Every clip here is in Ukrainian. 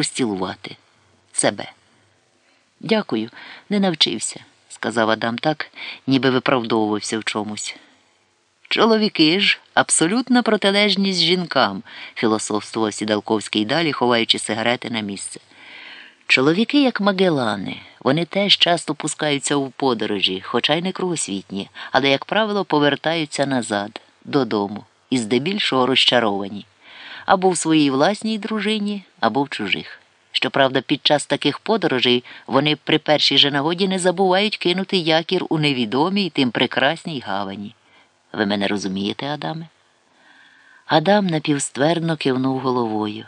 розцілувати себе. Дякую, не навчився, сказав Адам так, ніби виправдовувався в чомусь. Чоловіки ж абсолютна протилежність жінкам, філософствував Сідалковський далі, ховаючи сигарети на місце. Чоловіки, як Магелани, вони теж часто пускаються у подорожі, хоча й не кругосвітні, але, як правило, повертаються назад, додому, і здебільшого розчаровані або в своїй власній дружині, або в чужих. Щоправда, під час таких подорожей вони при першій же нагоді не забувають кинути якір у невідомій тим прекрасній гавані. Ви мене розумієте, Адаме? Адам напівствердно кивнув головою.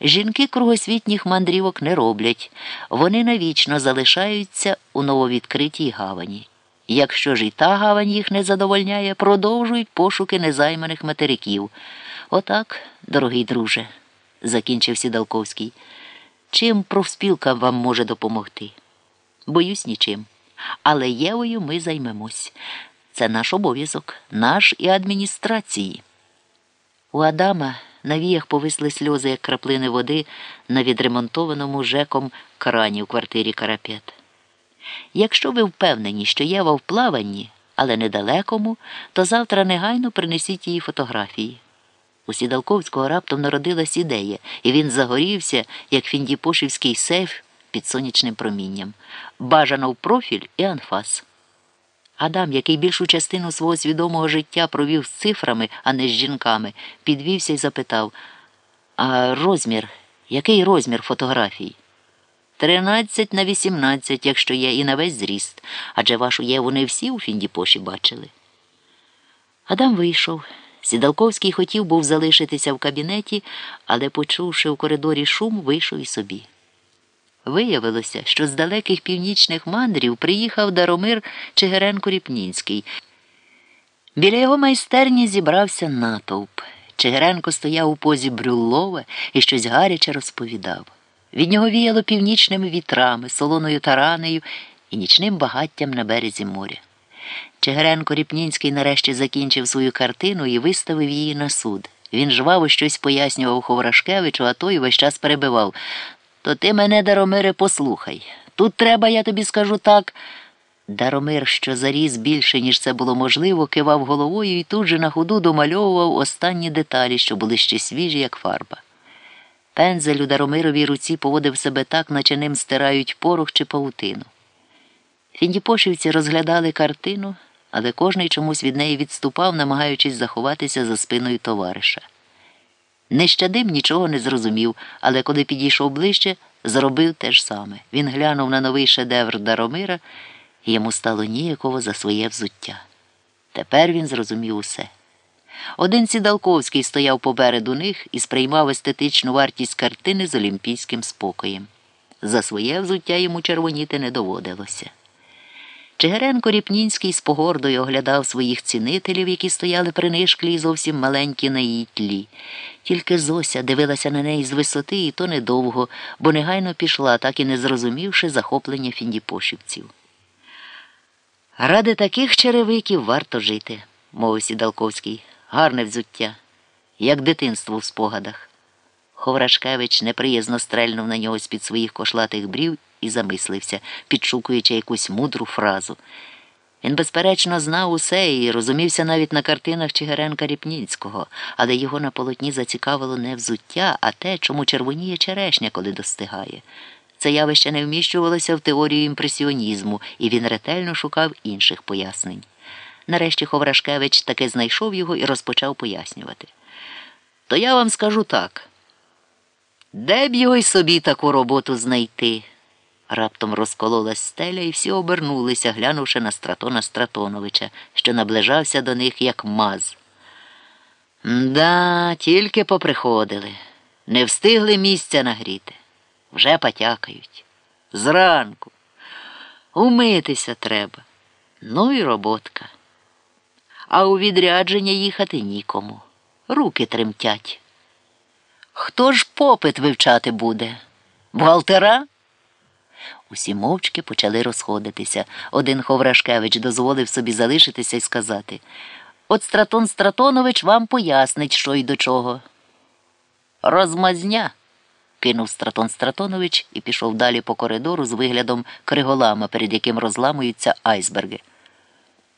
Жінки кругосвітніх мандрівок не роблять, вони навічно залишаються у нововідкритій гавані. Якщо ж і та гавань їх не задовольняє, продовжують пошуки незайманих материків. Отак, дорогий друже, закінчив Сідалковський. Чим профспілка вам може допомогти? Боюсь нічим. Але Євою ми займемось. Це наш обов'язок, наш і адміністрації. У Адама на віях повисли сльози, як краплини води на відремонтованому жеком крані в квартирі Карапет. Якщо ви впевнені, що Єва в плаванні, але недалекому, то завтра негайно принесіть її фотографії. У Сідалковського раптом народилась ідея, і він загорівся, як фіндіпошівський сейф під сонячним промінням. Бажано в профіль і анфас. Адам, який більшу частину свого свідомого життя провів з цифрами, а не з жінками, підвівся і запитав: А розмір, який розмір фотографій? Тринадцять на вісімнадцять, якщо є і на весь зріст, адже вашу Єву не всі у Фіндіпоші бачили. Адам вийшов. Сідалковський хотів був залишитися в кабінеті, але, почувши в коридорі шум, вийшов і собі. Виявилося, що з далеких північних мандрів приїхав Даромир Чигиренко Ріпнінський. Біля його майстерні зібрався натовп. Чигиренко стояв у позі брюллове і щось гаряче розповідав. Від нього віяло північними вітрами, солоною таранею і нічним багаттям на березі моря. Чигиренко Ріпнінський нарешті закінчив свою картину і виставив її на суд. Він жваво щось пояснював Ховрашкевичу, а той весь час перебивав. То ти мене, Даромире, послухай. Тут треба, я тобі скажу так. Даромир, що заріс більше, ніж це було можливо, кивав головою і тут же на ходу домальовував останні деталі, що були ще свіжі, як фарба. Пензель у Даромировій руці поводив себе так, наче ним стирають порох чи павутину. Фіндіпошівці розглядали картину, але кожний чомусь від неї відступав, намагаючись заховатися за спиною товариша. Нещадим нічого не зрозумів, але коли підійшов ближче, зробив те ж саме. Він глянув на новий шедевр Даромира, і йому стало ніяково за своє взуття. Тепер він зрозумів усе. Один Сідалковський стояв попереду них і сприймав естетичну вартість картини з олімпійським спокоєм. За своє взуття йому червоніти не доводилося. Чигиренко Ріпнінський з погордою оглядав своїх цінителів, які стояли при нишклі і зовсім маленькі на її тлі. Тільки Зося дивилася на неї з висоти, і то недовго, бо негайно пішла, так і не зрозумівши захоплення фіндіпошівців. Ради таких черевиків варто жити, мовив Сідалковський. Гарне взуття, як дитинство в спогадах. Ховрашкевич неприязно стрельнув на нього з під своїх кошлатих брів і замислився, підшукуючи якусь мудру фразу. Він, безперечно, знав усе і розумівся навіть на картинах Чигиренка Ріпнінського, але його на полотні зацікавило не взуття, а те, чому червоніє черешня, коли достигає. Це явище не вміщувалося в теорію імпресіонізму, і він ретельно шукав інших пояснень. Нарешті Ховрашкевич таки знайшов його і розпочав пояснювати. То я вам скажу так. Де б його й собі таку роботу знайти? Раптом розкололась стеля, і всі обернулися, глянувши на Стратона Стратоновича, що наближався до них, як маз. Да, тільки поприходили. Не встигли місця нагріти. Вже потякають. Зранку. Умитися треба. Ну і роботка. А у відрядження їхати нікому. Руки тремтять. Хто ж попит вивчати буде? Бухгалтера? Усі мовчки почали розходитися. Один Ховрашкевич дозволив собі залишитися і сказати От Стратон Стратонович вам пояснить, що й до чого. Розмазня, кинув Стратон Стратонович і пішов далі по коридору з виглядом криголама, перед яким розламуються айсберги.